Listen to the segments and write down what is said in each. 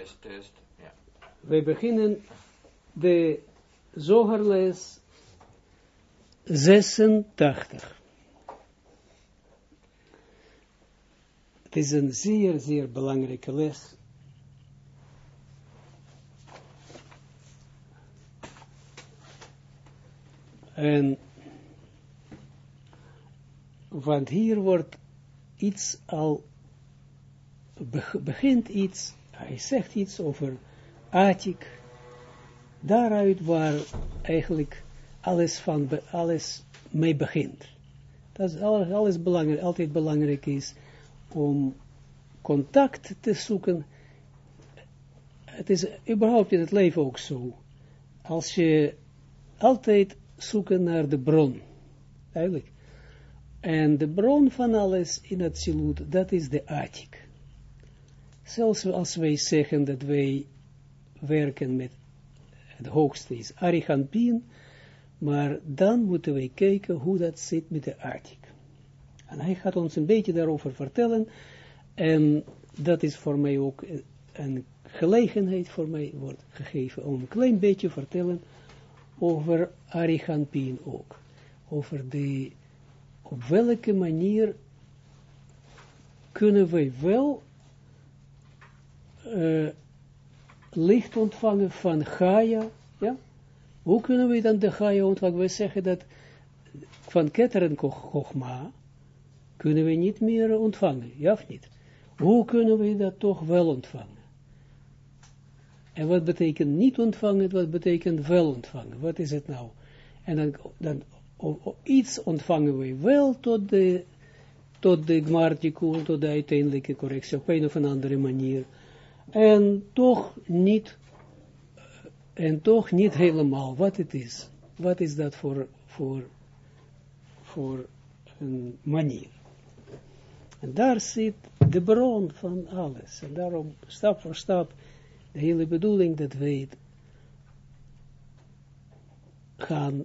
Test, test, ja. Wij beginnen de zogerles 86. Het is een zeer, zeer belangrijke les. En, want hier wordt iets al, begint iets, hij zegt iets over Atik, daaruit waar eigenlijk alles, van, alles mee begint. Dat is alles, belangrijk, altijd belangrijk is om contact te zoeken. Het is überhaupt in het leven ook zo. Als je altijd zoeken naar de bron. Eigenlijk. En de bron van alles in het siloet, dat is de atik. Zelfs als wij zeggen dat wij werken met het hoogste is Arichampin, maar dan moeten wij kijken hoe dat zit met de atik. En hij gaat ons een beetje daarover vertellen, en dat is voor mij ook een gelegenheid voor mij wordt gegeven om een klein beetje vertellen over Arichampin ook. Over de, op welke manier kunnen wij wel uh, licht ontvangen van Gaia, ja? Hoe kunnen we dan de Gaia ontvangen? We zeggen dat van Keter Kochma kunnen we niet meer ontvangen, ja of niet? Hoe kunnen we dat toch wel ontvangen? En wat betekent niet ontvangen, wat betekent wel ontvangen? Wat is het nou? En dan, dan iets ontvangen we wel tot de, tot de tot de uiteindelijke correctie, op een of andere manier. En toch niet, en toch niet helemaal wat het is. Wat is dat voor, voor, voor een manier? En daar zit de bron van alles. En daarom, stap voor stap, de hele bedoeling dat wij gaan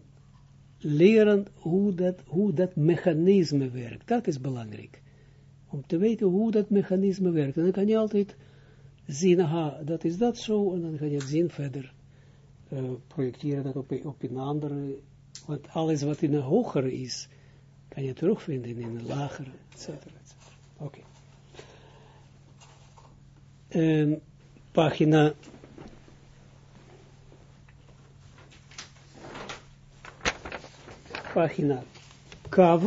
leren hoe dat, hoe dat mechanisme werkt. Dat is belangrijk. Om te weten hoe dat mechanisme werkt. En dan kan je altijd zien, aha, dat is dat zo, en dan ga je het zien verder. Uh, projecteren dat op, een andere, want alles wat in een hogere is, kan je terugvinden in een lagere, etc. Oké. Okay. pagina pagina kav,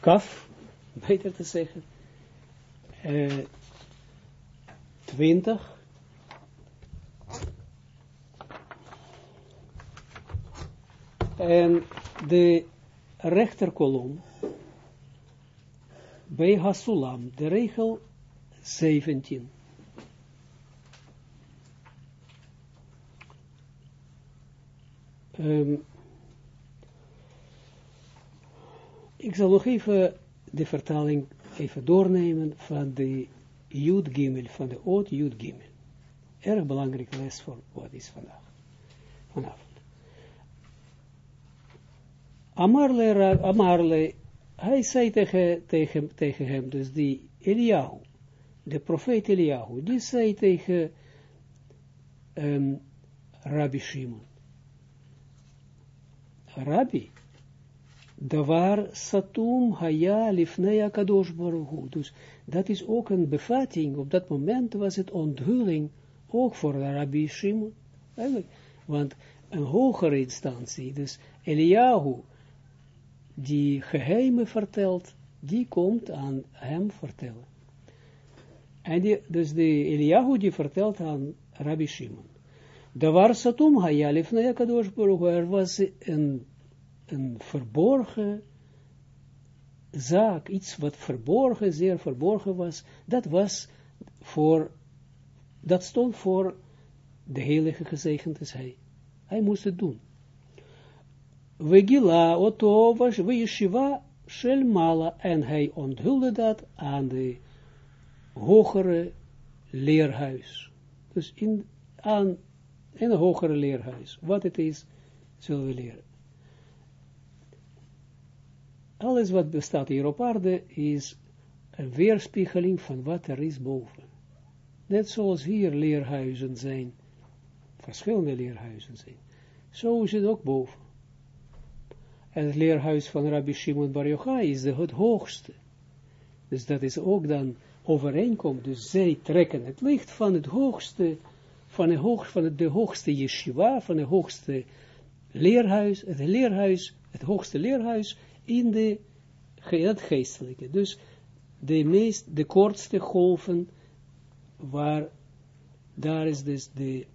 kaf, beter te zeggen, uh, 20. En de rechterkolom bij Hasulam, de regel 17. Um, ik zal nog even de vertaling even doornemen van de Jud Gimel, van de oot Jud Gimel. Erg belangrijke les voor wat is vandaag. Vanavond. Amarle, Amarle, hij zei tegen, tegen, tegen hem, dus die Eliyahu, de profeet Eliyahu, die zei tegen um, Rabbi Shimon, Rabbi, Davar Satum Haya Lifnei Kadosh Baruch Dus dat is ook een bevatting. Op dat moment was het onthulling ook voor Rabbi Shimon. Want een hogere instantie, dus Eliyahu, die geheimen vertelt, die komt aan hem vertellen. En die, dus de Eliyahu die vertelt aan Rabbi Shimon. Davar Satum Haya Lifnei Kadosh Baruch Er was een een verborgen zaak, iets wat verborgen, zeer verborgen was, dat was voor, dat stond voor de heilige gezegend is hij. Hij moest het doen. Vegila oto was yeshiva shel mala en hij onthulde dat aan de hogere leerhuis. Dus in, aan, een hogere leerhuis. Wat het is, zullen we leren alles wat bestaat hier op aarde is een weerspiegeling van wat er is boven. net zoals hier leerhuizen zijn, verschillende leerhuizen zijn, zo is het ook boven. En het leerhuis van Rabbi Shimon Bar Yochai is de, het hoogste. Dus dat is ook dan overeenkomt. Dus zij trekken het licht van het hoogste, van, het hoog, van het, de hoogste yeshiva, van het hoogste leerhuis, het leerhuis, het hoogste leerhuis in de, het geestelijke. Dus de meest, de kortste golven, waar, daar is dus de,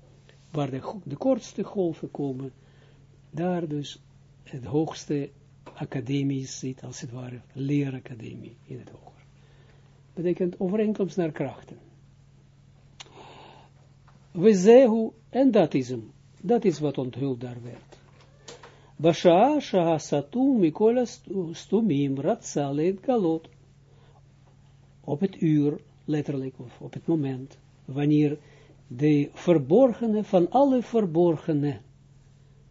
waar de, de kortste golven komen, daar dus het hoogste academie zit, als het ware, leeracademie in het hoger. Betekent overeenkomst naar krachten. We zehu, en dat is hem, dat is wat onthuld daar werd. Basha, sha, satum, mikola stumim, ratzalet, galot. Op het uur, letterlijk, of op het moment, wanneer de verborgene van alle verborgene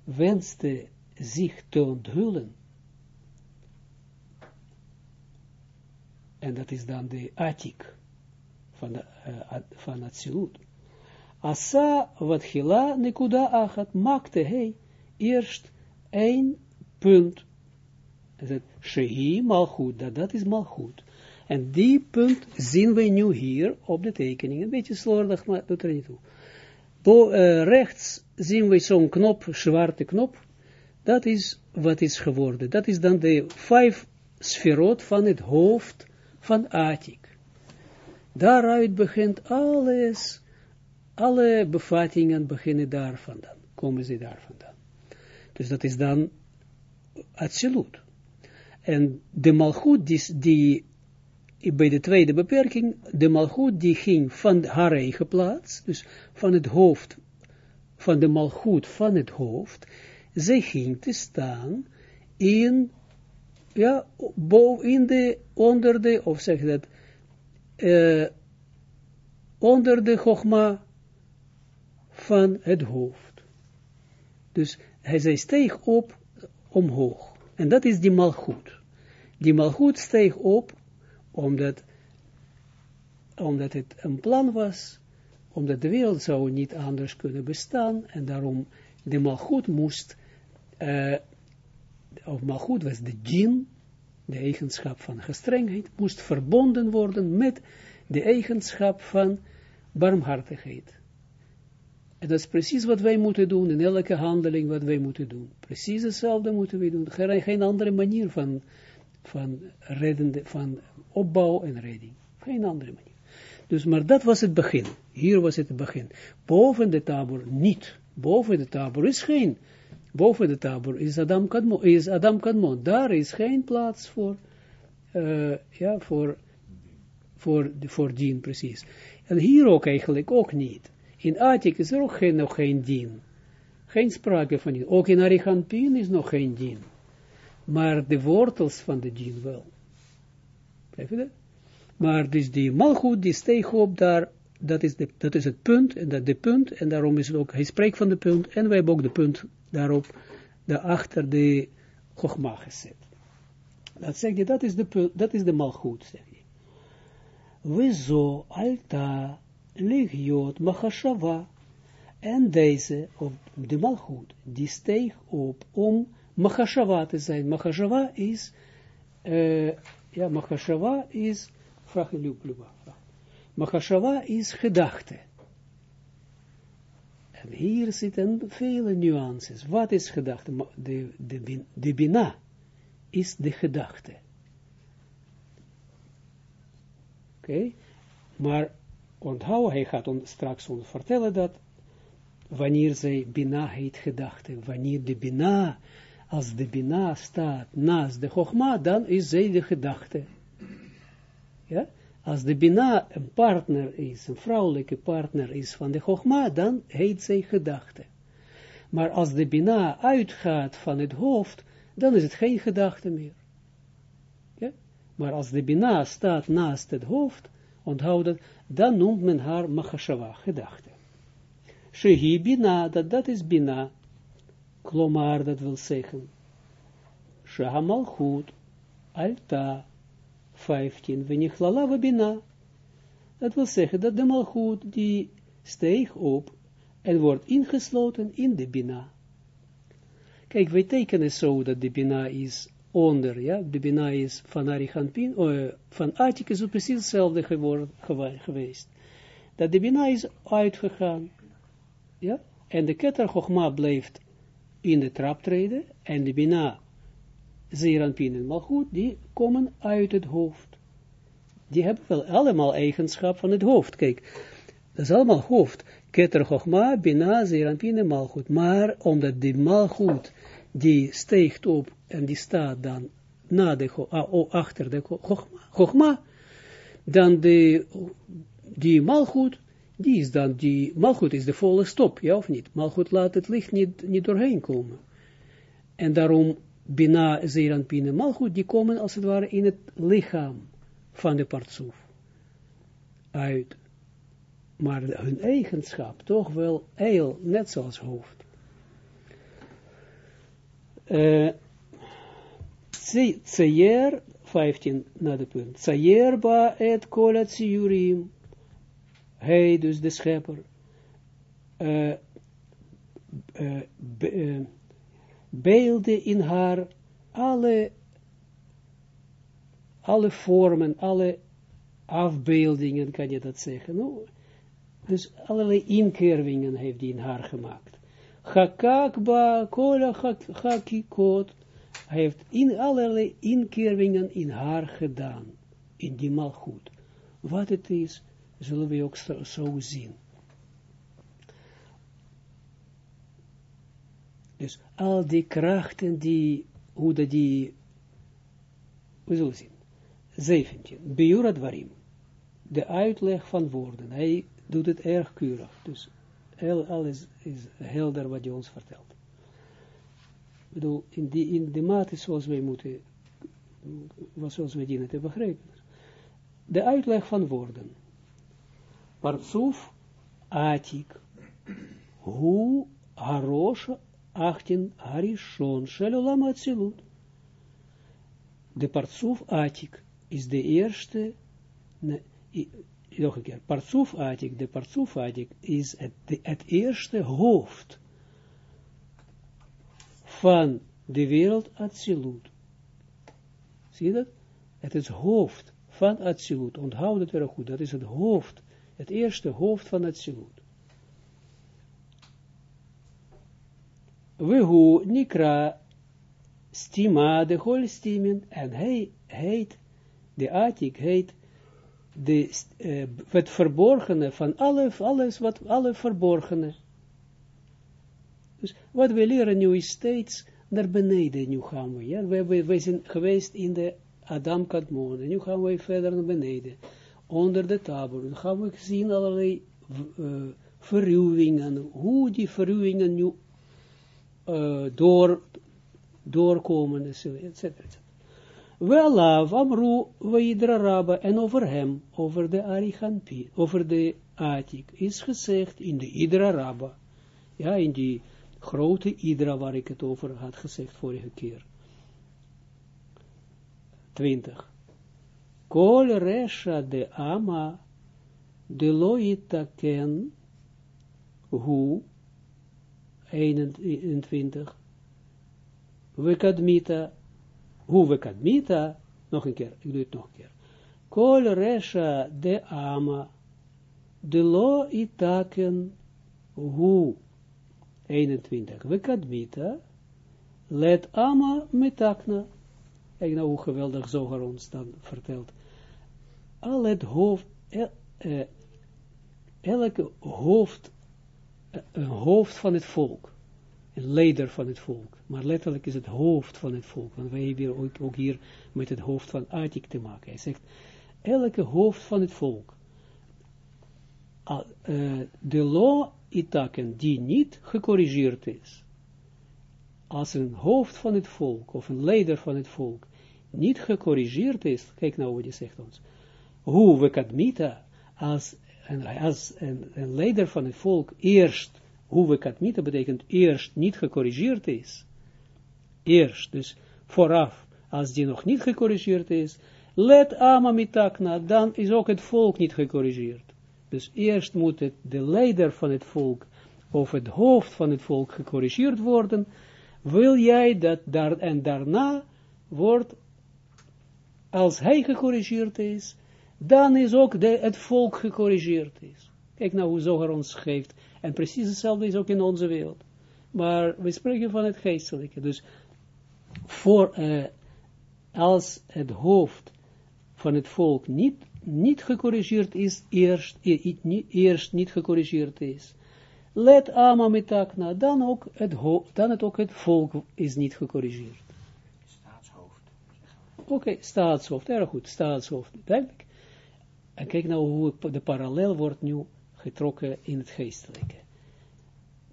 wenste zich te onthullen. En dat is dan de atik van, de, uh, van Atsilut. Asa wat hila nekuda achat maakte hij eerst één punt. Shehi malchut, dat, dat is malchut. En die punt zien we nu hier op de tekening. Een beetje slordig, maar doet er niet toe. Bo, uh, rechts zien we zo'n knop, zwarte knop. Dat is wat is geworden. Dat is dan de vijf sferot van het hoofd van Atik. Daaruit begint alles, alle bevattingen beginnen daar vandaan, komen ze daar vandaan. Dus dat is dan absoluut. En de malgoed die, die bij de tweede beperking, de malgoed die ging van haar eigen plaats, dus van het hoofd, van de malgoed van het hoofd, zij ging te staan in, ja, boven in de, onder de, of zeg dat, uh, onder de gogma van het hoofd. Dus hij zij steeg op omhoog. En dat is die malgoed. Die malgoed steeg op omdat, omdat het een plan was, omdat de wereld zou niet anders kunnen bestaan, en daarom de malgoed moest uh, of malgoed was de djinn, de eigenschap van gestrengheid, moest verbonden worden met de eigenschap van barmhartigheid. En dat is precies wat wij moeten doen, in elke handeling wat wij moeten doen. Precies hetzelfde moeten wij doen. Geen, geen andere manier van, van, reddende, van opbouw en redding. Geen andere manier. Dus, maar dat was het begin. Hier was het begin. Boven de tabor niet. Boven de tabor is geen boven de tabor is Adam Kadmon, is Adam Kadmon. Daar is geen plaats voor, uh, ja, voor, voor, voor dien, precies. En hier ook eigenlijk ook niet. In Atik is er ook geen, nog geen dien. Geen sprake van dien. Ook in Arichampin is nog geen dien. Maar de wortels van de dien wel. Begrijp je? Maar dus die malgoed, die steeg op daar, dat is, de, dat is het punt, en dat de punt, en daarom is het ook, hij spreekt van de punt, en wij hebben ook de punt daarop, daarachter de Chogma gezet. Dat zeg je, dat is de, dat is de malgoed, zeg je. We zo alta legiot machashava. En deze, op de malgoed, die steeg op om machashava te zijn. Machashava is, uh, ja, machashava is, vraag je Machashava is gedachte. En hier zitten vele nuances. Wat is gedachte? De, de, de bina is de gedachte. Oké, maar onthoud, hij gaat ons straks ons vertellen dat wanneer zij bina heet gedachte, wanneer de bina, als de bina staat naast de chogma, dan is zij de gedachte. Ja? Als de Bina een partner is, een vrouwelijke partner is van de Chogma, dan heet zij gedachte. Maar als de Bina uitgaat van het hoofd, dan is het geen gedachte meer. Ja? Maar als de Bina staat naast het hoofd, onthoud dat, dan noemt men haar Machashava, gedachte. Shehi Bina, dat, dat is Bina. Klomar, dat wil zeggen. Shahamalchut, Alta, 15. Venichlala bina. Dat wil zeggen dat de malgoed die steeg op en wordt ingesloten in de Bina. Kijk, wij tekenen zo dat de Bina is onder, ja, de Bina is van Arichampin, uh, van Atticus is precies hetzelfde geweest. Dat de Bina is uitgegaan, ja, en de Keter Chochma blijft in de trap treden, en de Bina, Zeranpin en Malchut, die komen uit het hoofd. Die hebben wel allemaal eigenschap van het hoofd. Kijk, dat is allemaal hoofd. Keter Chochma, Bina, Zeranpin en Malchut. Maar omdat die Malchut, die steekt op en die staat dan na de, oh, achter de Chochma, dan de, die Malchut, die is dan, die Malchut is de volle stop, ja of niet? Malchut laat het licht niet, niet doorheen komen. En daarom Bina, Zeranpin en Malchut, die komen als het ware in het lichaam van de partsoef uit. Maar hun eigenschap toch wel eil, net zoals hoofd. Uh, Tseyer, 15 na de punt. Tseyer et kolat siurim. Hij, dus de schepper, be, beelde in haar alle alle vormen, alle afbeeldingen, kan je dat zeggen. No? Dus allerlei inkervingen heeft hij in haar gemaakt. Hakakba, kola hakikot, hij heeft in allerlei inkervingen in haar gedaan, in die malgoed. Wat het is, zullen we ook zo, zien. Dus al die krachten die, hoe die, we zullen zien. 17. Biura. De uitleg van woorden. Hij doet het erg keurig. Dus alles is helder wat hij ons vertelt. Ik bedoel, in, die, in de mate zoals wij moeten, zoals wij dienen te begrijpen. De uitleg van woorden. Partsuf atik. Hu harosh achtin harishon shelolam atzilut. De partsuf atik is de eerste, nog een keer, Partsuf Atik, de Partsuf Atik is het, het eerste hoofd van de wereld Atsilut. Zie je dat? Het is hoofd van Atsilut. Onthoud het erg goed. Dat is het hoofd, het eerste hoofd van Atsilut. Wehu Nikra Stima de Holstimen en hij heet de Atik heet de, uh, het verborgene van alle, alles wat, alle verborgene. Dus wat we leren nu is steeds naar beneden, nu gaan we, ja, we, we, zijn geweest in de Adam Kadmon, en nu gaan we verder naar beneden, onder de tabel, dan gaan we zien allerlei uh, verruwingen, hoe die verruwingen nu uh, door, doorkomen, etc. etc. Welav amru weidra rabba, en over hem, over de Arichanpi, over de Atik, is gezegd in de Idra rabba, ja, in die grote Idra waar ik het over had gezegd vorige keer. 20. Kol resha de ama, de loita ken, hu, 21, wekadmita, hoe we kadmita, nog een keer, ik doe het nog een keer. Kol resha de ama, de lo itaken, hu, 21, we kadmita, let ama metakna. Kijk nou hoe geweldig Zoger ons dan vertelt. Al het hoofd, el, eh, elke hoofd, een hoofd van het volk, een leider van het volk. Maar letterlijk is het hoofd van het volk. Want wij hebben ook, ook hier met het hoofd van Atik te maken. Hij zegt, elke hoofd van het volk. Uh, de law itaken die niet gecorrigeerd is. Als een hoofd van het volk, of een leider van het volk, niet gecorrigeerd is, kijk nou wat hij zegt ons, hoe we kadmita, als, een leider van het volk eerst hoe we katmita betekent eerst niet gecorrigeerd is. Eerst, dus vooraf, als die nog niet gecorrigeerd is, Let amamitakna, dan is ook het volk niet gecorrigeerd. Dus eerst moet het, de leider van het volk, of het hoofd van het volk gecorrigeerd worden, wil jij dat daar, en daarna wordt, als hij gecorrigeerd is, dan is ook de, het volk gecorrigeerd is. Kijk nou hoe Zoger ons geeft. En precies hetzelfde is ook in onze wereld. Maar we spreken van het geestelijke. Dus voor, uh, als het hoofd van het volk niet, niet gecorrigeerd is, eerst, eerst niet gecorrigeerd is, let Amamitakna, dan ook het, dan het ook het volk is niet gecorrigeerd. Staatshoofd. Oké, okay, staatshoofd, erg goed, staatshoofd, duidelijk. En kijk nou hoe de parallel wordt nu getrokken in het geestelijke.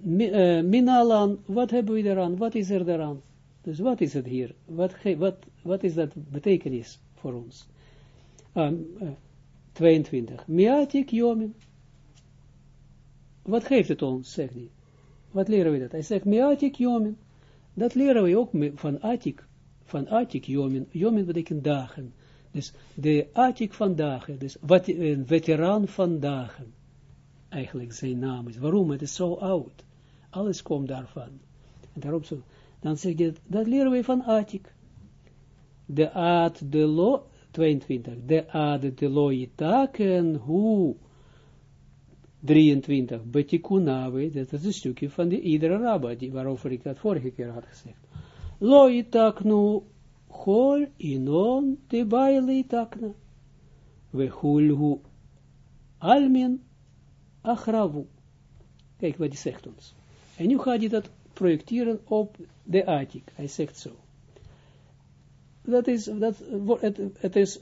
Uh, Minalan, wat hebben we eraan? Wat is er daaraan? Dus wat is het hier? Wat, wat, wat is dat betekenis voor ons? Um, uh, 22. Miatik Jomin. Wat geeft het ons, zegt hij. Wat leren we dat? Hij zegt, Miatik Jomin. Dat leren we ook van Atik. Van Atik Jomin. Jomin betekent dagen. Dus de Atik van dagen. Dus wat, een veteraan van dagen. Eigenlijk zijn naam is. Waarom? Het is zo oud. Alles komt daarvan. En daarop zo. Dan zeg je, dat leren we van Atik. De Ad, de Lo, 22. De Ad, de Lo, Taken, hoe 23, Betikunawe, dat is een stukje van de iedere rabba, waarover ik dat vorige keer had gezegd. Lo itaknu chol inon te baile itakna, we hulhu almin achravu. Kijk wat hij zegt ons. En nu gaat hij dat projecteren op de Atik. Hij zegt zo. Dat is, dat, het, het is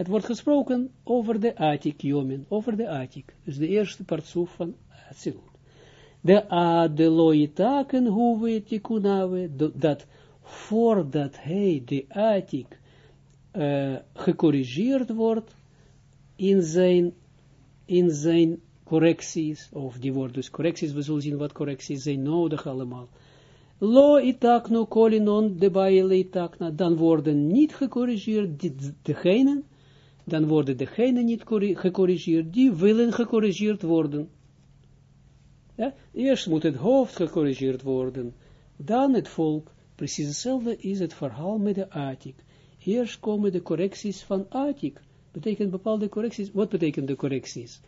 het wordt gesproken over de Atik, Jomin, over de Atik. Dus de eerste partsoef van Atsilut. De Adeloitaken, hoe we tikunawe, dat voordat hij, de Atik, uh, gecorrigeerd wordt in zijn, in zijn correcties, of die worden dus correcties, we zullen zien wat correcties zijn nodig allemaal. Lo itakno kolinon de baile itakna, dan worden niet gecorrigeerd degenen dan worden degenen niet gecorrigeerd, die willen gecorrigeerd worden. Ja? Eerst moet het hoofd gecorrigeerd worden, dan het volk. Precies hetzelfde is het verhaal met de Atik. Eerst komen de correcties van Atik. Betekent bepaalde correcties. Wat betekent de correcties?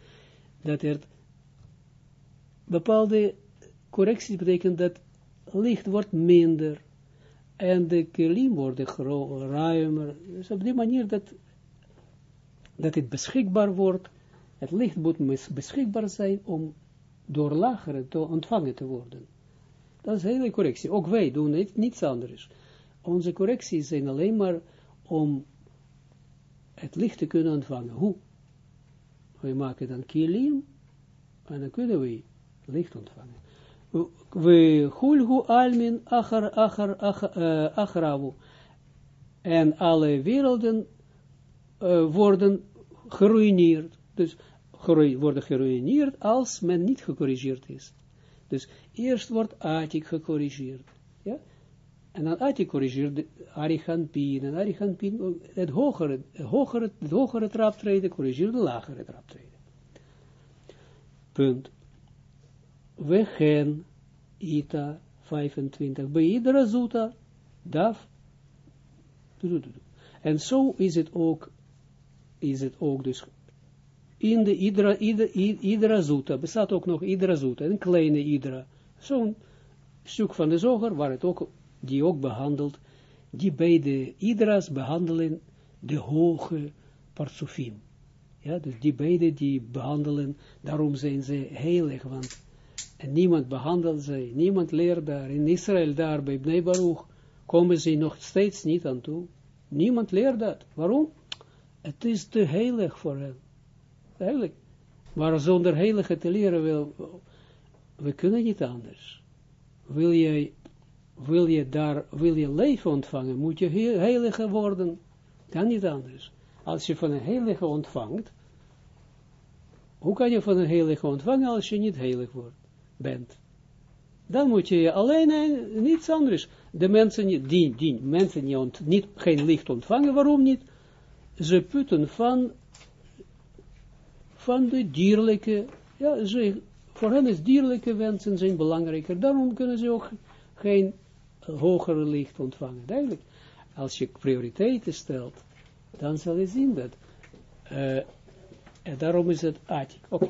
Dat er bepaalde correcties betekent dat licht wordt minder en de kelim worden ruimer. Dus op die manier dat dat het beschikbaar wordt, het licht moet beschikbaar zijn om door lagere te ontvangen te worden. Dat is een hele correctie. Ook wij doen niet, niets anders. Onze correcties zijn alleen maar om het licht te kunnen ontvangen. Hoe? We maken dan kilim en dan kunnen we licht ontvangen. We hulhu almin achar, achar, achar, acharavu. En alle werelden uh, worden geruineerd. Dus worden geruineerd als men niet gecorrigeerd is. Dus eerst wordt Atik gecorrigeerd. En dan Atik corrigeert Arihanpin. En Arihanpin, het hogere, hogere, het hogere traptreden corrigeert de lagere traptreden. Punt. We gaan Ita 25. Bij iedere zuta, daf. En zo is het ook is het ook dus in de Idra, Idra, Idra Zuta, bestaat ook nog Idra Zuta, een kleine Idra, zo'n stuk van de zoger, waar het ook, die ook behandelt, die beide Idra's behandelen de hoge parsufim. Ja, dus die beide die behandelen, daarom zijn ze heilig, want en niemand behandelt ze, niemand leert daar, in Israël daar, bij Bnei Baruch, komen ze nog steeds niet aan toe. Niemand leert dat. Waarom? Het is te heilig voor hen. Eigenlijk. Maar zonder heilige te leren, wil, we kunnen niet anders. Wil je, wil je daar, wil je leven ontvangen, moet je heilige worden. Kan niet anders. Als je van een heilige ontvangt, hoe kan je van een heilige ontvangen als je niet heilig wordt, bent? Dan moet je alleen en niets anders. De mensen die, mensen niet geen licht ontvangen, waarom niet? ze putten van, van de dierlijke, ja, ze, voor hen is dierlijke wensen zijn belangrijker, daarom kunnen ze ook geen hogere licht ontvangen. Duidelijk, als je prioriteiten stelt, dan zal je zien dat, uh, en daarom is het atik. Oké.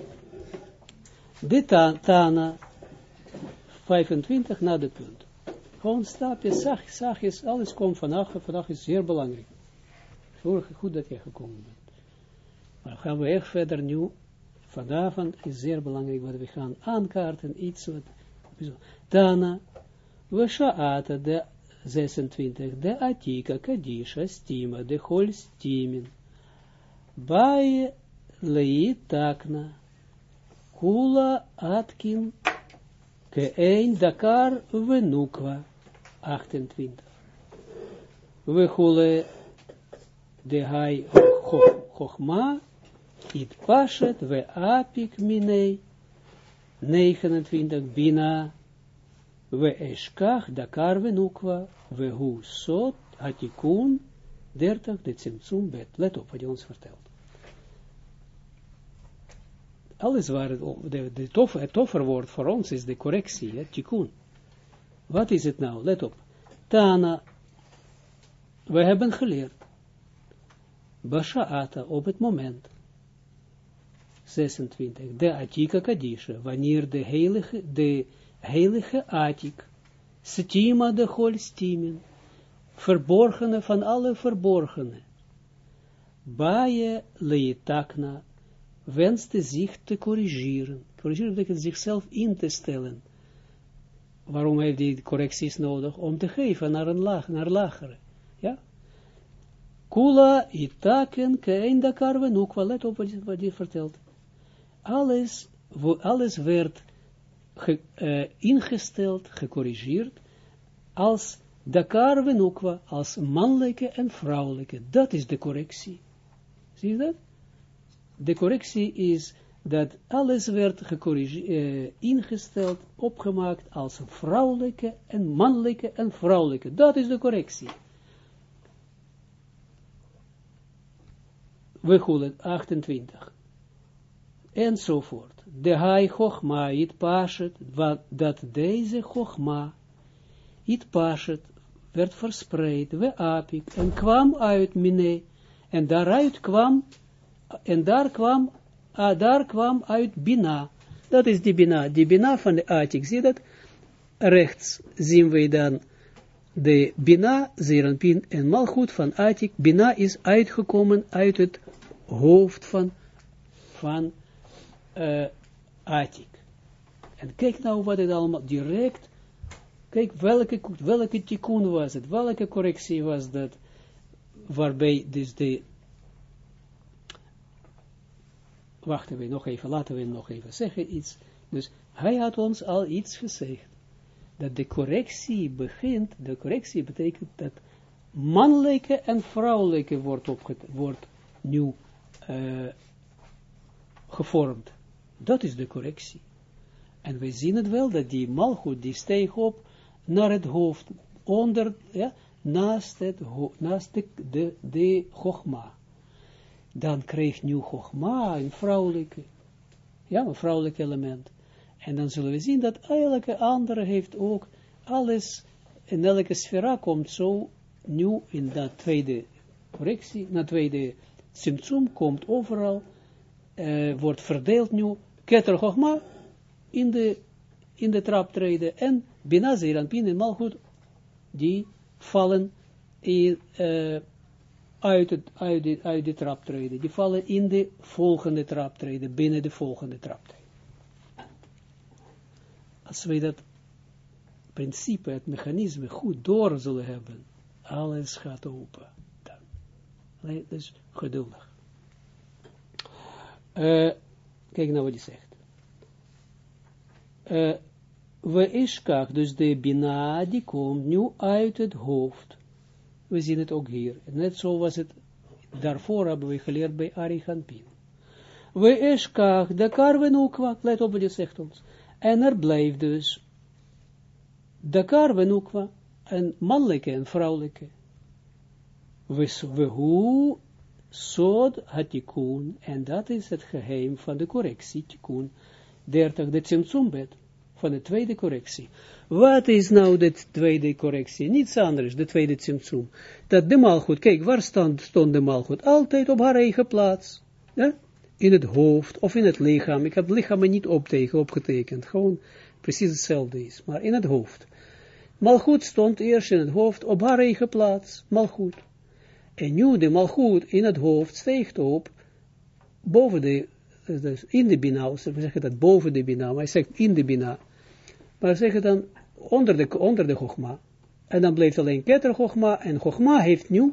De Tana, 25 na de punt. Gewoon stapje, zag is, alles komt vandaag, vandaag is zeer belangrijk. Zorg goed dat je gekomen bent. Maar gaan we echt verder nu, vanavond is zeer belangrijk wat we gaan aankaarten, iets wat, Tana, we sha'ata de 26, de atika, kadisha, stima, de hol stimin, baie lei takna, kula atkin, ke ein dakar venukwa, 28. We de hai chochma, it pashet, we apik minei, 29, bina, we eshkach dakar venukwa, we hu sot, atikun, 30, de tzimtzum bet. Let op wat je ons vertelt. Alles waar het, de, de tof, het tofferwoord voor ons is de correctie, het tikkun. Wat is het nou? Let op. Tana, we hebben geleerd. Basha'ata, op het moment. 26. De Atika Kadisha, wanneer de heilige, de heilige Atik, Stima de Hol Stimen, verborgene van alle verborgene, Baie Leitakna, wenste zich te corrigeren. Corrigeren betekent zichzelf in te stellen waarom heeft hij correcties nodig? Om te geven naar een laag, naar lagere. Ja? Kula itaken kein dakar venukwa. Let op wat hij vertelt. Alles, alles werd ge, uh, ingesteld, gecorrigeerd, als dakar venukwa, als mannelijke en vrouwelijke. Dat is de correctie. Zie je dat? De correctie is dat alles werd uh, ingesteld, opgemaakt als vrouwelijke en mannelijke en vrouwelijke. Dat is de correctie. We goelen 28. Enzovoort. De hai chogma it pashet, dat deze chogma it pashet werd verspreid, we apik, en kwam uit mine, en daaruit kwam, en daar kwam daar kwam uit Bina. Dat is die Bina. Die Bina van de Atik. Zie dat? Rechts zien we dan de Bina, Zeranpin en Malchut van Atik. Bina is uitgekomen uit het hoofd van, van uh, Atik. En kijk nou wat het allemaal direct, kijk welke, welke tikkun was het, welke correctie was dat, waarbij dus de wachten we nog even, laten we nog even zeggen iets. Dus hij had ons al iets gezegd. Dat de correctie begint, de correctie betekent dat mannelijke en vrouwelijke wordt, wordt nu uh, gevormd. Dat is de correctie. En we zien het wel, dat die malgoed, die steeg op naar het hoofd, onder, ja, naast, het, naast de, de, de chogma dan kreeg nu Chogma een vrouwelijke, ja, een vrouwelijk element. En dan zullen we zien dat elke andere heeft ook alles, in elke sfera komt zo, nu in dat tweede correctie, na tweede symptoom komt overal, uh, wordt verdeeld nu, Keter Chogma in de, in de traptreden en Binazir en Pin en Malchut, die vallen in, uh, uit, het, uit, de, uit de traptreden. Die vallen in de volgende traptreden, binnen de volgende traptreden. Als wij dat principe, het mechanisme goed door zullen hebben, alles gaat open. Dan. Dus geduldig. Uh, kijk nou wat hij zegt. Uh, we iskach, dus de bina, die komt nu uit het hoofd we zien het ook hier. Net zo was het, daarvoor hebben we geleerd bij Arihanpin. We eshkach, de karvenukwa, let op wat je zegt ons. En er blijft dus de karvenukwa, een mannelijke en vrouwelijke. We, we hoe Sod hatikun, en dat is het geheim van de correctie, tikun 30, de Tsimtsumbed, van de tweede correctie. Wat is nou de tweede correctie? Niets anders, de tweede Tsimtsum. Dat de malgoed, kijk, waar stond, stond de malgoed? Altijd op haar eigen plaats. Ja? In het hoofd of in het lichaam. Ik heb lichaam niet opgetekend. Gewoon precies hetzelfde is, maar in het hoofd. Malgoed stond eerst in het hoofd op haar eigen plaats. Malgoed. En nu de malgoed in het hoofd steegt op boven de, dus in de bina, we zeggen dat boven de bina, maar hij zegt in de bina. Maar zeggen dan onder de, onder de Chogma. En dan blijft alleen Keter Chogma. En Chogma heeft nu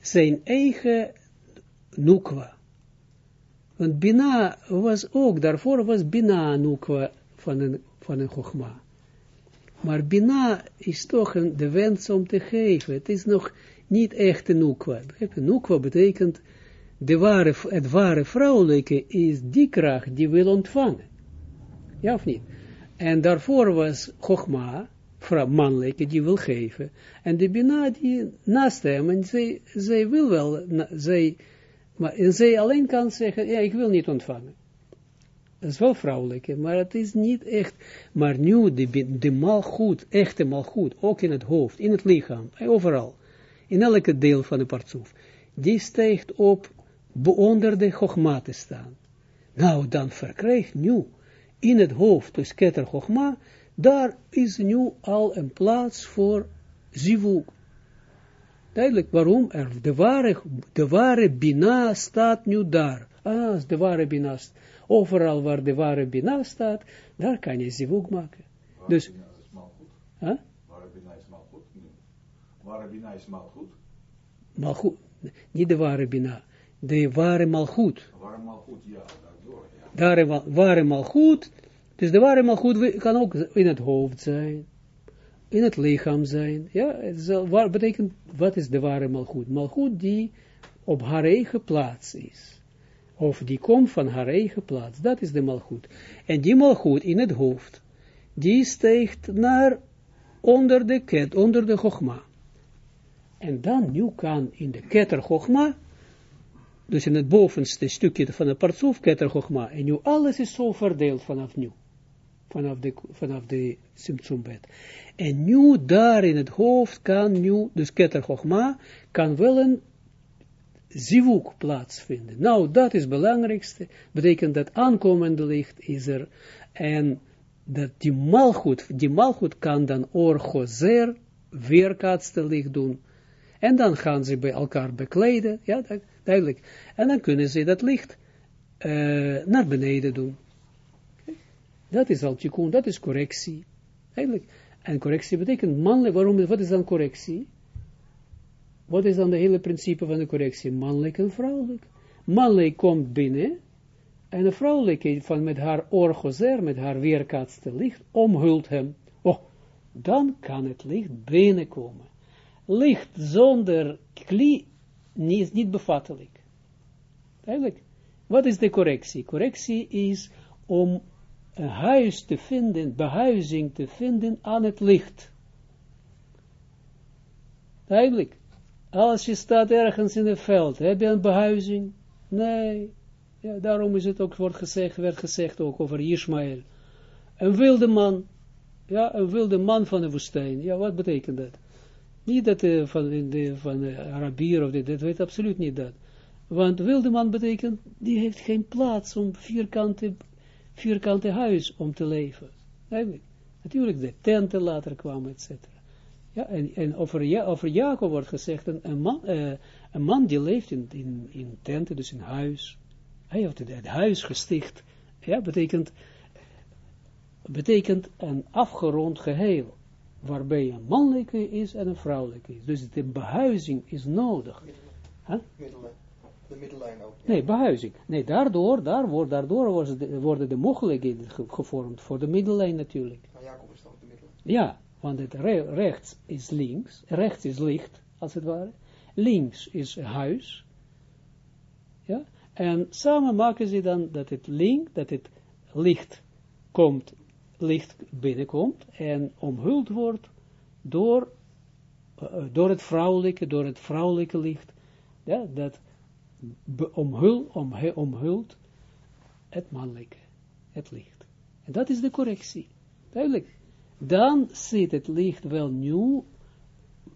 zijn eigen Nukwa. Want Bina was ook, daarvoor was Bina Nukwa van een, van een Chogma. Maar Bina is toch een, de wens om te geven. Het is nog niet echt een Nukwa. Nukwa betekent, de ware, het ware vrouwelijke is die kracht die wil ontvangen. Ja of niet? En daarvoor was Chogma, mannelijke, die wil geven. En de Bina die naast hem, en zij, zij wil wel, zij, maar en zij alleen kan zeggen, ja, ik wil niet ontvangen. Dat is wel vrouwelijke, maar het is niet echt. Maar nu, de, de malgoed, echte malgoed, ook in het hoofd, in het lichaam, overal, in elke deel van de partsoef, die stijgt op onder de Chogma te staan. Nou, dan verkrijgt nu in het hoofd, dus Keter Chogma, daar is nu al een plaats voor zivuk. Duidelijk waarom er de ware, de ware bina staat nu daar. Ah, de ware bina Overal waar de ware bina staat, daar kan je zivuk maken. Dus, bina is malgoed. Huh? Ware bina is malgoed. Ware bina is malgoed. Malgoed. Niet de ware bina. De ware malgoed. Ware malgoed, ja daar waren mal goed, dus de ware mal goed kan ook in het hoofd zijn, in het lichaam zijn, ja, het waar, betekent, wat is de ware mal goed? Mal goed die op haar eigen plaats is, of die komt van haar eigen plaats, dat is de mal goed. En die mal goed in het hoofd, die steekt naar onder de ket, onder de gogma. En dan nu kan in de ketter gogma, dus in het bovenste stukje van de partsoef, Keter Chochma, en nu alles is zo verdeeld vanaf nu, vanaf de, vanaf de Simtsumbed. En nu daar in het hoofd kan nu, dus Keter Chochma, kan wel een zivuk plaatsvinden. Nou, dat is het belangrijkste, betekent dat aankomende licht is er, en dat die malgoed, die malgoed kan dan orgozer, weerkaatste licht doen, en dan gaan ze bij elkaar bekleden, ja, duidelijk. En dan kunnen ze dat licht uh, naar beneden doen. Dat is al tikkun, dat is correctie. Eigenlijk. En correctie betekent mannelijk, waarom, wat is dan correctie? Wat is dan de hele principe van de correctie? Mannelijk en vrouwelijk. Mannelijk komt binnen, en de vrouwelijke van met haar orgozer, met haar weerkaatste licht, omhult hem. Oh, dan kan het licht binnenkomen. Licht zonder kli is niet bevattelijk. Eigenlijk, wat is de correctie? Correctie is om een huis te vinden, behuizing te vinden aan het licht. Eigenlijk, als je staat ergens in het veld, heb je een behuizing? Nee. Ja, daarom is het ook wordt gezegd, werd gezegd ook over Ismaël. Een wilde man. Ja, een wilde man van de woestijn. Ja, wat betekent dat? Niet dat uh, van, de, van de Arabier of dit, dat weet absoluut niet dat. Want wilde man betekent, die heeft geen plaats om vierkante, vierkante huis om te leven. Natuurlijk, de tenten later kwamen, et cetera. Ja, en, over, over Jacob wordt gezegd, een, een, man, uh, een man die leeft in, in, in tenten, dus in huis. Hij heeft het, het huis gesticht. Ja, betekent, betekent een afgerond geheel waarbij een mannelijke is en een vrouwelijke is. Dus de behuizing is nodig. Huh? De middellijn ook. Nee, behuizing. Nee, daardoor, daar wordt, daardoor worden de mogelijkheden gevormd voor de middellijn natuurlijk. Maar Jacob is de middellijn? Ja, want het rechts is links, rechts is licht, als het ware. Links is huis. Ja, en samen maken ze dan dat het link, dat het licht komt licht binnenkomt en omhuld wordt door, uh, door het vrouwelijke, door het vrouwelijke licht, ja, dat omhul, omhult het mannelijke, het licht. En dat is de correctie. Duidelijk. Dan zit het licht wel nu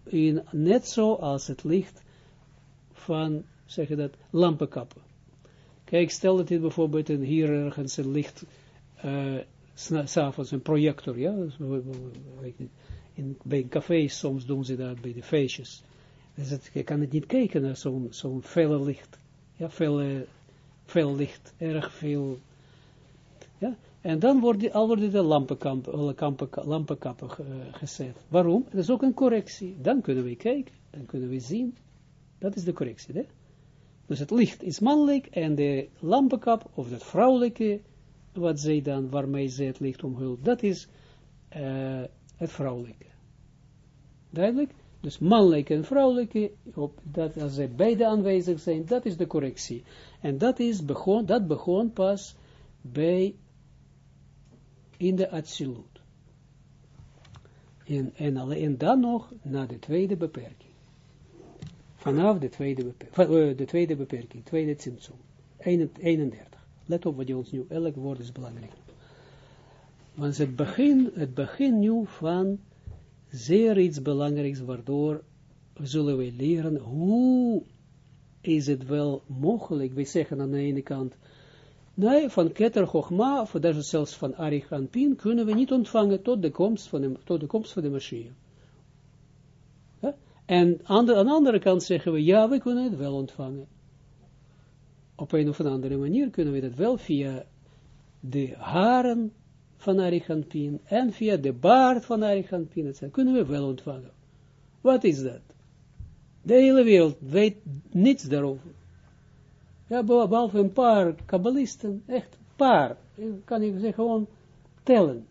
in, net zo als het licht van, zeg dat, lampenkappen. Kijk, stel dat dit bijvoorbeeld hier ergens een licht, uh, s'avonds een projector, ja, in, bij een café soms doen ze dat bij de feestjes. Dus het, je kan het niet kijken naar zo'n zo'n felle licht. Ja, felle, fel licht, erg veel. Ja, en dan worden, al worden de lampenkappen, lampenkappen gezet. Waarom? Dat is ook een correctie. Dan kunnen we kijken, dan kunnen we zien. Dat is de correctie. Hè? Dus het licht is mannelijk en de lampenkap, of het vrouwelijke, wat zij dan, waarmee zij het licht omhult, dat is uh, het vrouwelijke. Duidelijk? Dus mannelijke en vrouwelijke, op dat, als zij beide aanwezig zijn, dat is de correctie. En dat, is begon, dat begon pas bij in de absolute. En, en, dan nog naar de tweede beperking. Vanaf de tweede, beperking, uh, de tweede beperking, tweede symptoom. 31. Let op wat je ons nu, elk woord is belangrijk. Want het begin, het begin nu van zeer iets belangrijks, waardoor zullen we leren hoe is het wel mogelijk, we zeggen aan de ene kant, nee, van Keter Chochma, of dat zelfs van Pin, kunnen we niet ontvangen tot de komst van de, tot de, komst van de Mashiach. En aan de, aan de andere kant zeggen we, ja, we kunnen het wel ontvangen. Op een of andere manier kunnen we dat wel via de haren van Arichampin en via de baard van Arichampin, etc. kunnen we wel ontvangen. Wat is dat? De hele wereld weet niets daarover. Ja, behalve een paar kabbalisten, echt paar, kan ik zeggen gewoon tellen.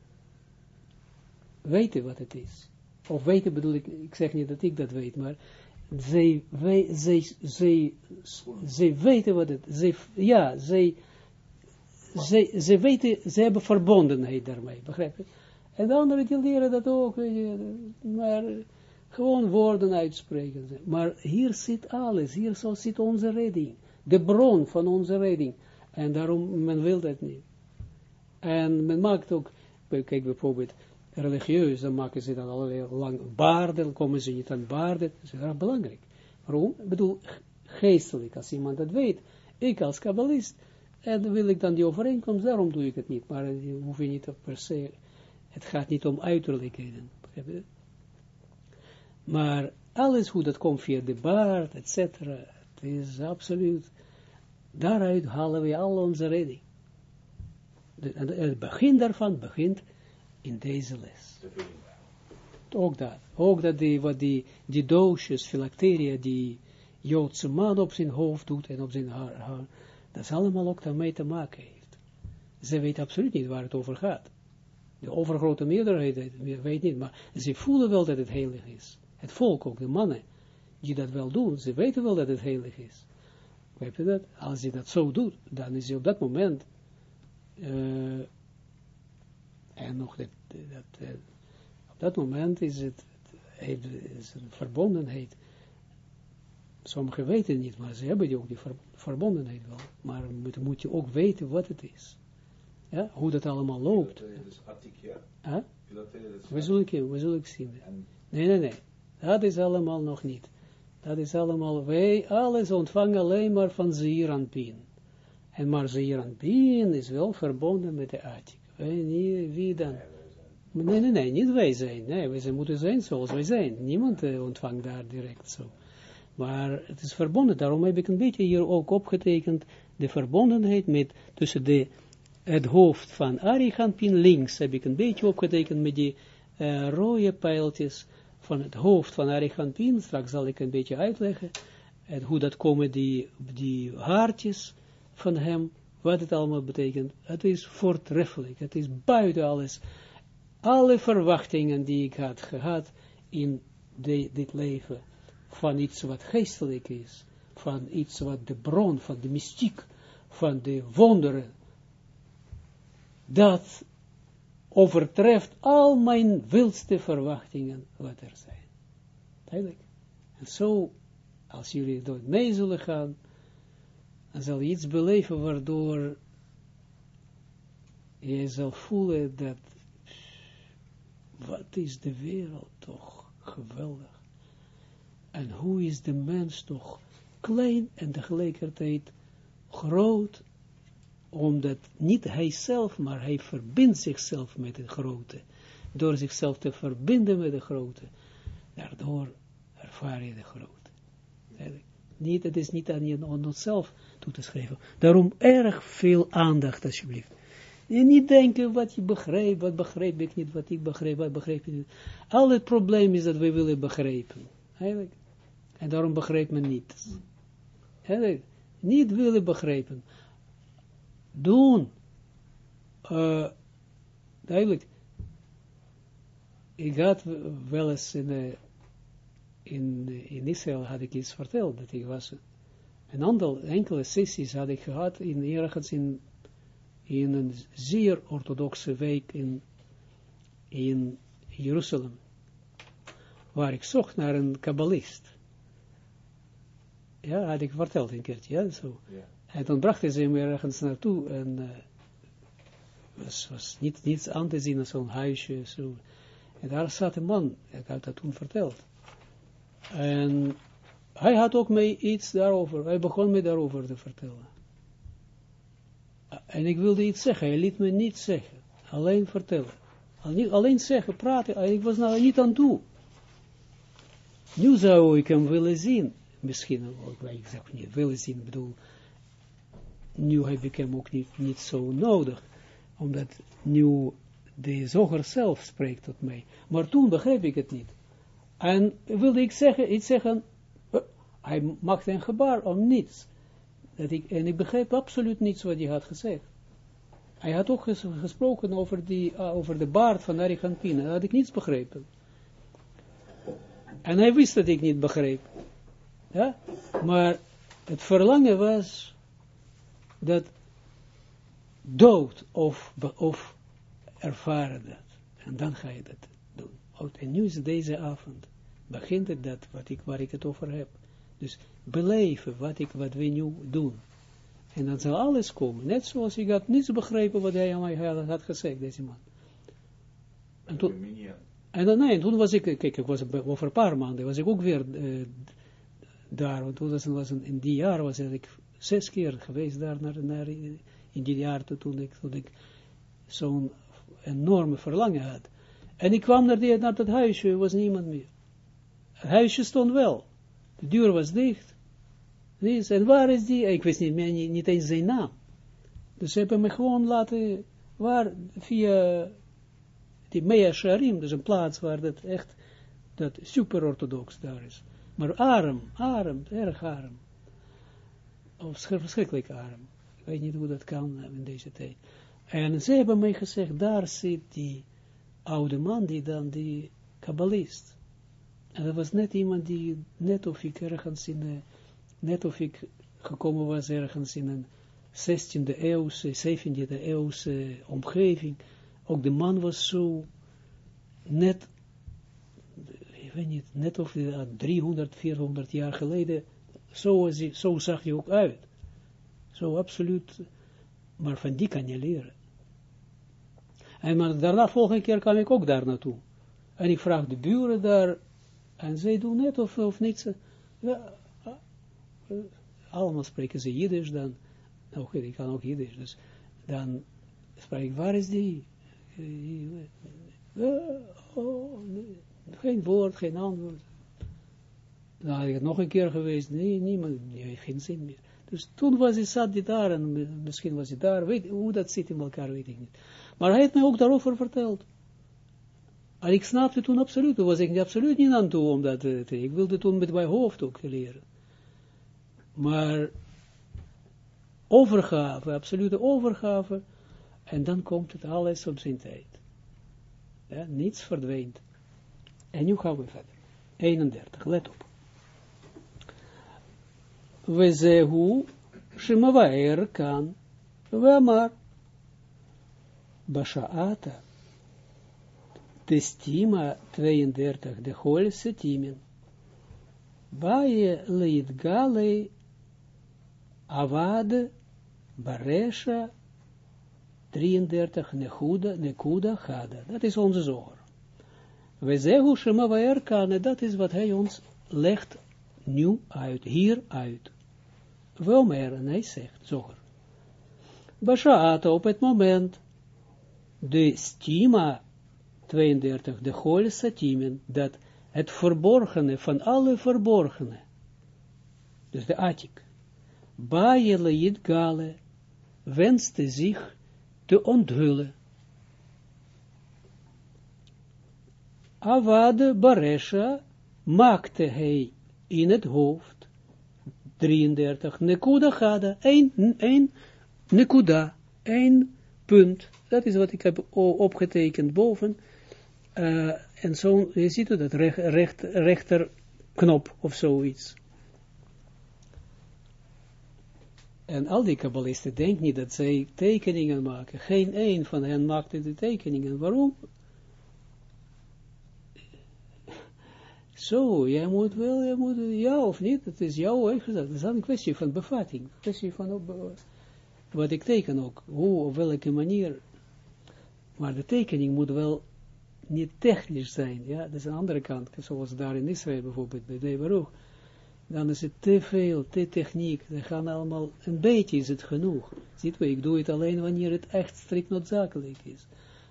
Weten wat het is. Of weten bedoel ik, ik zeg niet dat ik dat weet, maar zij, wij, zij, zij, zij weten wat het, zij, ja, zij ze, ze weten, ze hebben verbondenheid daarmee, begrijp je? En de anderen die leren dat ook, maar gewoon woorden uitspreken. Maar hier zit alles, hier zo zit onze redding, de bron van onze redding. En daarom, men wil dat niet. En men maakt ook, kijk bijvoorbeeld, religieus, dan maken ze dan allerlei lang baarden, komen ze niet aan baarden, dat is erg belangrijk. Waarom? Ik bedoel, geestelijk, als iemand dat weet, ik als kabbalist, en wil ik dan die overeenkomst, daarom doe ik het niet. Maar je hoef je niet per se, het gaat niet om uiterlijkheden. Maar alles hoe dat komt via de baard, et cetera, het is absoluut, daaruit halen we al onze redding. Het begin daarvan begint in deze les. Ook dat. Ook dat die, wat die, die doosjes, filacteria, die Joodse man op zijn hoofd doet en op zijn haar, haar dat is allemaal ook daarmee te maken heeft. Ze weten absoluut niet waar het over gaat. De overgrote meerderheid weet niet, maar ze voelen wel dat het heilig is. Het volk ook, de mannen, die dat wel doen, ze weten wel dat het heilig is. Weet je dat? Als je dat zo doet, dan is je op dat moment, uh, en nog dat, dat uh, op dat moment is het, heeft, is een verbondenheid Sommigen weten niet, maar ze hebben ook die verbondenheid wel. Maar moet, moet je ook weten wat het is. Ja, hoe dat allemaal loopt. Huh? We zullen, we zullen zien. Nee, nee, nee. Dat is allemaal nog niet. Dat is allemaal, wij alles ontvangen alleen maar van Zeer Pien. En maar Zeer Pien is wel verbonden met de Atik. Wie dan? Nee, nee, nee, niet wij zijn. Nee, wij moeten zijn zoals wij zijn. Niemand uh, ontvangt daar direct zo. Maar het is verbonden, daarom heb ik een beetje hier ook opgetekend, de verbondenheid met, tussen de, het hoofd van Ariganpin links, heb ik een beetje opgetekend met die uh, rode pijltjes van het hoofd van Ariganpin, straks zal ik een beetje uitleggen, en hoe dat komen die, die haartjes van hem, wat het allemaal betekent. Het is voortreffelijk, het is buiten alles, alle verwachtingen die ik had gehad in dit leven, van iets wat geestelijk is, van iets wat de bron, van de mystiek, van de wonderen, dat overtreft al mijn wildste verwachtingen wat er zijn. Duidelijk. En zo, als jullie door mee zullen gaan, dan zal je iets beleven waardoor je zal voelen dat, wat is de wereld toch geweldig. En hoe is de mens toch klein en tegelijkertijd groot, omdat niet hij zelf, maar hij verbindt zichzelf met de grote. Door zichzelf te verbinden met de grote, daardoor ervaar je de grote. Niet, het is niet aan je onszelf toe te schrijven. Daarom erg veel aandacht, alsjeblieft. En niet denken wat je begrijpt, wat begrijp ik niet, wat ik begrijp, wat begrijp ik niet. Al het probleem is dat we willen begrijpen. Eigenlijk. En daarom begrijpt men niet. Eigenlijk. Niet willen begrijpen. Doen. Uh, duidelijk. Ik had wel eens in, uh, in, in Israël had ik iets verteld, dat ik was, een aantal, enkele sessies had ik gehad in ergens in, in een zeer orthodoxe wijk in, in Jeruzalem, waar ik zocht naar een kabbalist. Ja, had ik verteld een keertje, ja, zo. En dan brachten ze me ergens naartoe en uh, was, was niet, niets aan te zien als zo'n huisje, zo. En daar zat een man, ik had dat toen verteld. En hij had ook mij iets daarover, hij begon me daarover te vertellen. En ik wilde iets zeggen, hij liet me niet zeggen, alleen vertellen. Alleen zeggen, praten, ik was nou niet aan toe. Nu zou ik hem willen zien, misschien, ik zeg niet willen zien, ik bedoel, nu heb ik hem ook niet, niet zo nodig, omdat nu de zoger zelf spreekt tot mij. Maar toen begreep ik het niet. En wilde ik zeggen, iets zeggen, uh, hij maakte een gebaar om niets. Dat ik, en ik begreep absoluut niets wat hij had gezegd. Hij had ook gesproken over, die, uh, over de baard van Arigantina. Dat had ik niets begrepen. En hij wist dat ik niet begreep. Ja? Maar het verlangen was dat dood of, of ervaren dat. En dan ga je dat doen. En nu is deze avond begint het dat, wat ik, waar ik het over heb. Dus beleven wat, ik, wat we nu doen. En dan zal alles komen. Net zoals ik had niets begrepen wat hij aan mij had, gezegd, deze man. En toen, en dan, nee, toen was ik, kijk, ik was over een paar maanden, was ik ook weer uh, daar, want toen was, was in die jaar was ik zes keer geweest daar, naar, naar, in die jaar toen ik, toen ik zo'n enorme verlangen had. En ik kwam naar, die, naar dat huisje, er was niemand meer. Het huisje stond wel. De deur was dicht. En waar is die? Ik wist niet meer, niet, niet eens zijn naam. Dus ze hebben me gewoon laten, waar, via die Mea Sharim, dus een plaats waar dat echt, dat super orthodox daar is. Maar arm, arm, erg arm. Of verschrikkelijk arm. Ik weet niet hoe dat kan in deze tijd. En ze hebben mij gezegd, daar zit die oude man, die dan die kabbalist. En dat was net iemand die, net of ik ergens in, net of ik gekomen was ergens in een 16e eeuwse, 17e eeuwse omgeving. Ook de man was zo, net, ik weet niet, net of 300, 400 jaar geleden, zo, zo zag je ook uit. Zo absoluut, maar van die kan je leren. En maar daarna, volgende keer kwam ik ook daar naartoe. En ik vraag de buren daar, en zij doen net of, of niets. Ja, allemaal spreken ze Jiddisch dan. Ook, ik kan ook Jiddisch, dus dan spreek ik, waar is die? Oh, nee. Geen woord, geen antwoord. Dan had ik het nog een keer geweest, nee, niemand, nee, geen zin meer. Dus toen was hij, zat hij daar, en misschien was hij daar, weet, hoe dat zit in elkaar, weet ik niet. Maar hij heeft mij ook daarover verteld. En ik snapte toen absoluut, toen was ik absoluut niet aan toe om dat te, Ik wilde toen met mijn hoofd ook leren. Maar overgave, absolute overgave, en dan komt het alles op zijn tijd. Ja, niets verdwijnt. En nu gaan we verder. 31, let op. We zehu, shemawaer kan, we maar, Bashaata, Testima 32, de Hol Setimin. Baie leid gale Avade, Baresha, 33, Nekuda, Nekuda, Gada. Dat is onze zoger. We zeggen Shema Vaerkane, dat is wat hij ons legt nu uit, hier uit. Wel meer, zegt, zoger. Bashaata op het moment, de stima 32, de hol satimen, dat het verborgene van alle verborgene, dus de atik, Baile Yid Gale, wenste zich te onthullen. Avade Baresha maakte hij in het hoofd, 33, Nekuda Gada, één, één Nekuda, één punt, dat is wat ik heb opgetekend boven, uh, en zo, je ziet dat, recht, recht, rechterknop of zoiets. En al die kabbalisten denken niet dat zij tekeningen maken. Geen een van hen maakte de tekeningen. Waarom? Zo, jij moet wel, jij moet, ja of niet, het is jouw eigen Het is een kwestie van bevatting. Een kwestie van wat ik teken ook. Hoe, op welke manier. Maar de tekening moet wel niet technisch zijn. Ja, dat is een andere kant. Zoals daar in Israël bijvoorbeeld, bij de dan is het te veel, te techniek, ze gaan allemaal, een beetje is het genoeg. Ziet u, ik doe het alleen wanneer het echt strikt noodzakelijk is.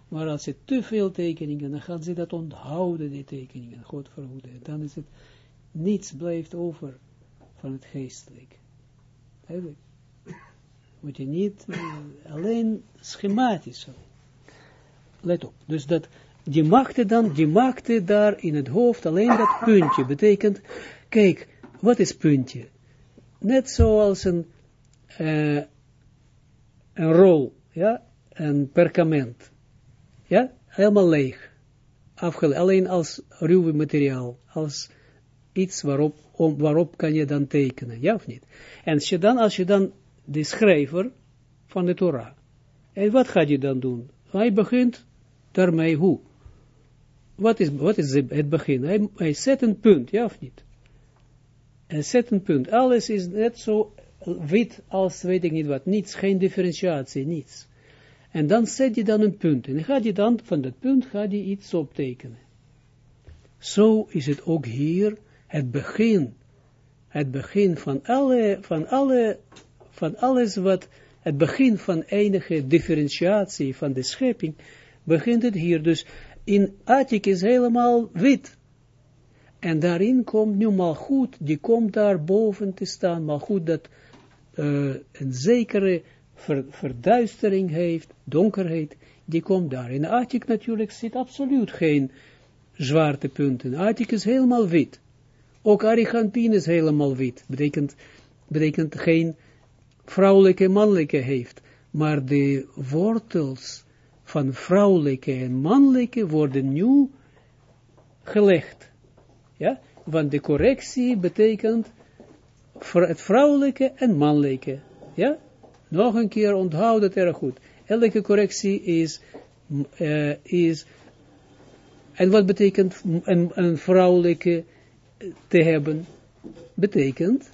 Maar als ze te veel tekeningen, dan gaan ze dat onthouden, die tekeningen, God verhoede. Dan is het, niets blijft over van het geestelijk. Eigenlijk. Moet je niet, uh, alleen schematisch. Let op, dus dat, die maakte dan, die maakte daar in het hoofd alleen dat puntje, betekent, kijk, wat is puntje? Net zoals een, uh, een rol, ja, een perkament, ja, helemaal leeg, afgeleid, alleen als ruwe materiaal, als iets waarop, om, waarop kan je dan tekenen, ja of niet? En als je dan, als je dan de schrijver van de Torah, en wat gaat je dan doen? Hij begint daarmee hoe? Wat is, wat is het begin? Hij, hij zet een punt, ja of niet? En zet een punt. Alles is net zo wit als weet ik niet wat. Niets, geen differentiatie, niets. En dan zet je dan een punt. En gaat je dan van dat punt gaat je iets optekenen. Zo is het ook hier het begin. Het begin van alle, van alle, van alles wat, het begin van enige differentiatie van de schepping, begint het hier. Dus in Attic is helemaal wit. En daarin komt nu goed, die komt daar boven te staan, goed dat uh, een zekere verduistering heeft, donkerheid, die komt daar. In Attic natuurlijk zit absoluut geen zwarte punten. Attic is helemaal wit. Ook Arigantin is helemaal wit. Betekent, betekent geen vrouwelijke mannelijke heeft. Maar de wortels van vrouwelijke en mannelijke worden nu gelegd. Ja, want de correctie betekent het vrouwelijke en mannelijke. Ja, nog een keer onthoud het erg goed. Elke correctie is, uh, is en wat betekent een, een vrouwelijke te hebben? Betekent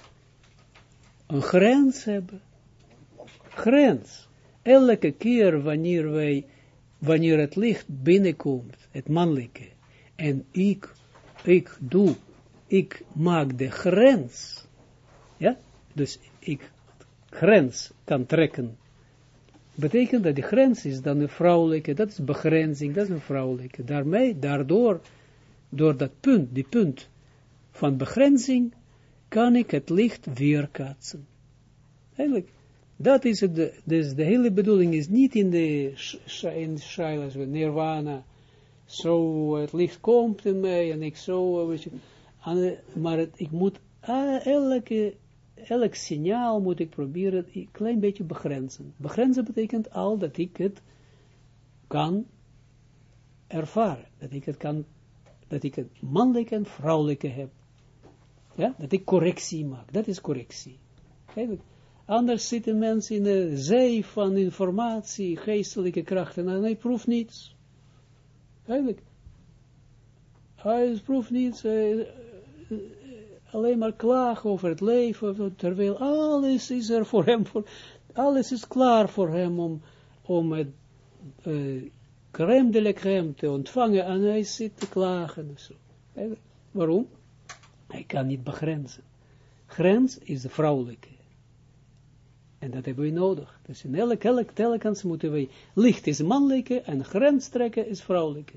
een grens hebben. Grens. Elke keer wanneer wij, wanneer het licht binnenkomt, het mannelijke, en ik ik doe, ik maak de grens, ja, dus ik grens kan trekken, betekent dat de grens is dan een vrouwelijke, dat is begrenzing, dat is een vrouwelijke, daarmee, daardoor, door dat punt, die punt van begrenzing, kan ik het licht weerkaatsen. Eigenlijk, dat is het, dus de hele bedoeling is niet in de in Shailas, nirvana, zo het licht komt in mij en ik zo, weet je, maar het, ik moet elke, elk signaal moet ik proberen een klein beetje begrenzen. Begrenzen betekent al dat ik het kan ervaren, dat ik het kan, dat ik het mannelijke en vrouwelijke heb. Ja, dat ik correctie maak, dat is correctie. Anders zitten mensen in de zee van informatie, geestelijke krachten, en hij proeft niets. Eigenlijk. Hij proeft niets. alleen maar klagen over het leven, terwijl alles is er voor hem, voor, alles is klaar voor hem om, om het uh, crème de la crème te ontvangen en hij zit te klagen. Zo. waarom? Hij kan niet begrenzen. Grens is de vrouwelijke. En dat hebben we nodig. Dus in elk, elk telkens moeten we, licht is mannelijke en grens trekken is vrouwelijke.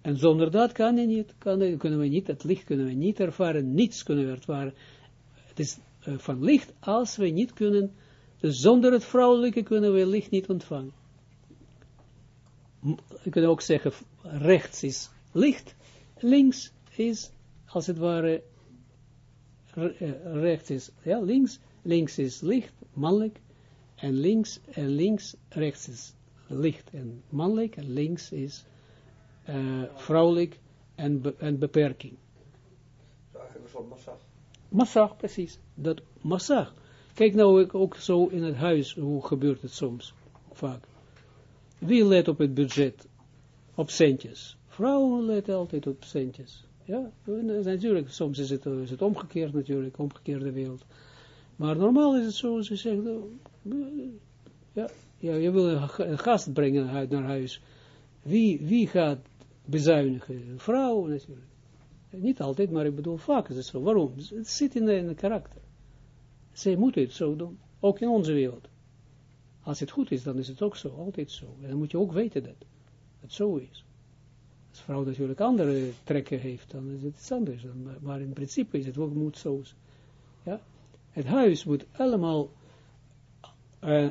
En zonder dat kan je niet, kunnen we niet, het licht kunnen we niet ervaren, niets kunnen we ervaren. Het is uh, van licht als we niet kunnen, dus zonder het vrouwelijke kunnen we licht niet ontvangen. We kunnen ook zeggen, rechts is licht, links is, als het ware, eh, rechts is, ja, links, links is licht, mannelijk, en links, en links, rechts is licht en mannelijk, en links is uh, vrouwelijk en, be en beperking. Massag, precies. Dat massag. Kijk nou ook zo in het huis, hoe gebeurt het soms, vaak. Wie let op het budget, op centjes? Vrouwen letten altijd op centjes. Ja, natuurlijk, soms is het, is het omgekeerd natuurlijk, omgekeerde wereld. Maar normaal is het zo, ze zeggen, ja, ja, je wil een gast brengen naar huis. Wie, wie gaat bezuinigen? Vrouw natuurlijk. Niet altijd, maar ik bedoel, vaak is het zo. Waarom? Het zit in een karakter. Zij moeten het zo doen. Ook in onze wereld. Als het goed is, dan is het ook zo. Altijd zo. En dan moet je ook weten dat het zo is. Als vrouw natuurlijk andere trekken heeft, dan is het iets anders. maar, in principe is het ook moet zo. Ja? Het huis moet allemaal, uh,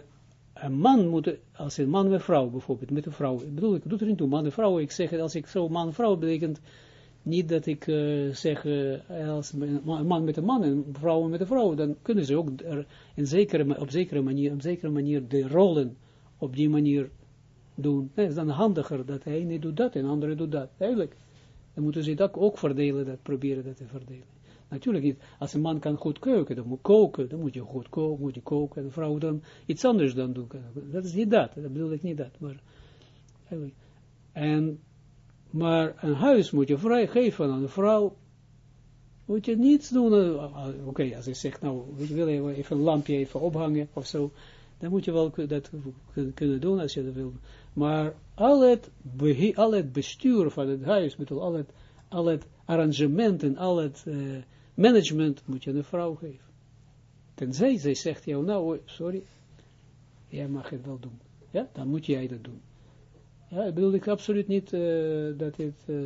een man moet, als een man met vrouw bijvoorbeeld, met een vrouw, ik bedoel, ik doe er niet toe, man en vrouw, ik zeg, als ik zo man-vrouw betekent, niet dat ik uh, zeg, uh, als een man met een man en vrouw met een vrouw, dan kunnen ze ook in zekere, op, zekere manier, op zekere manier de rollen op die manier doen. Nee, het is dan handiger dat hij niet doet dat en de andere doet dat. Eigenlijk, dan moeten ze dat ook verdelen, dat proberen dat te verdelen. Natuurlijk niet, als een man kan goed koken, dan moet koken, dan moet je goed koken, moet je koken, en een vrouw dan iets anders dan doen. Dat is niet dat, dat bedoel ik niet dat, maar. En, maar een huis moet je vrij geven aan een vrouw, moet je niets doen, oké, okay, als je zegt, nou, wil je even een lampje even ophangen, of zo, dan moet je wel dat kunnen doen als je dat wil. Maar al het, al het bestuur van het huis, met al het, al het arrangementen, al het uh, management moet je een vrouw geven. Tenzij zij zegt jou, nou, sorry, jij mag het wel doen. Ja, dan moet jij dat doen. Ja, ik bedoel ik absoluut niet uh, dat het, uh,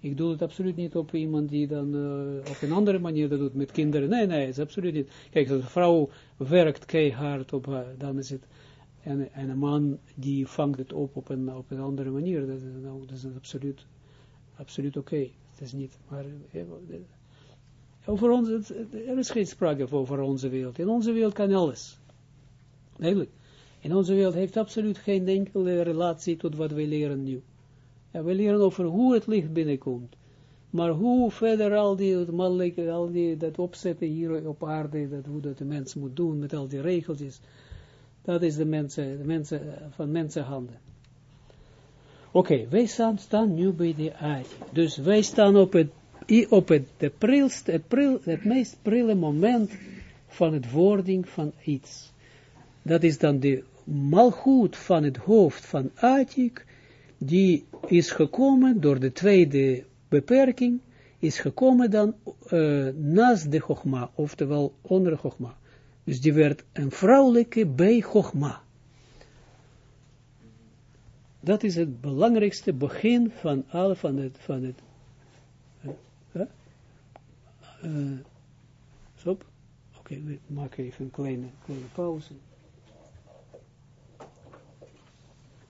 ik doe het absoluut niet op iemand die dan uh, op een andere manier dat doet met kinderen. Nee, nee, het is absoluut niet. Kijk, als een vrouw werkt keihard op haar, dan is het, en, en een man die vangt het op op een, op een andere manier, dat is, nou, dat is absoluut, absoluut oké. Okay. Het is niet, maar over ons, er is geen sprake over onze wereld. In onze wereld kan alles. Eigenlijk. In onze wereld heeft absoluut geen enkele relatie tot wat wij leren nu. We leren over hoe het licht binnenkomt. Maar hoe verder al die al die dat opzetten hier op aarde, dat hoe dat de mens moet doen met al die regeltjes, dat is de mensen, de mensen van mensenhanden. Oké, wij staan, staan nu bij de aarde. Dus wij staan op het op het, de prilste, het, pril, het meest prille moment van het wording van iets. Dat is dan de malgoed van het hoofd van Atik, die is gekomen door de tweede beperking, is gekomen dan uh, naast de Chogma, oftewel onder de Chogma. Dus die werd een vrouwelijke bij Chogma. Dat is het belangrijkste begin van alle van het, van het uh, stop. Oké, okay, we maken even een kleine, kleine pauze.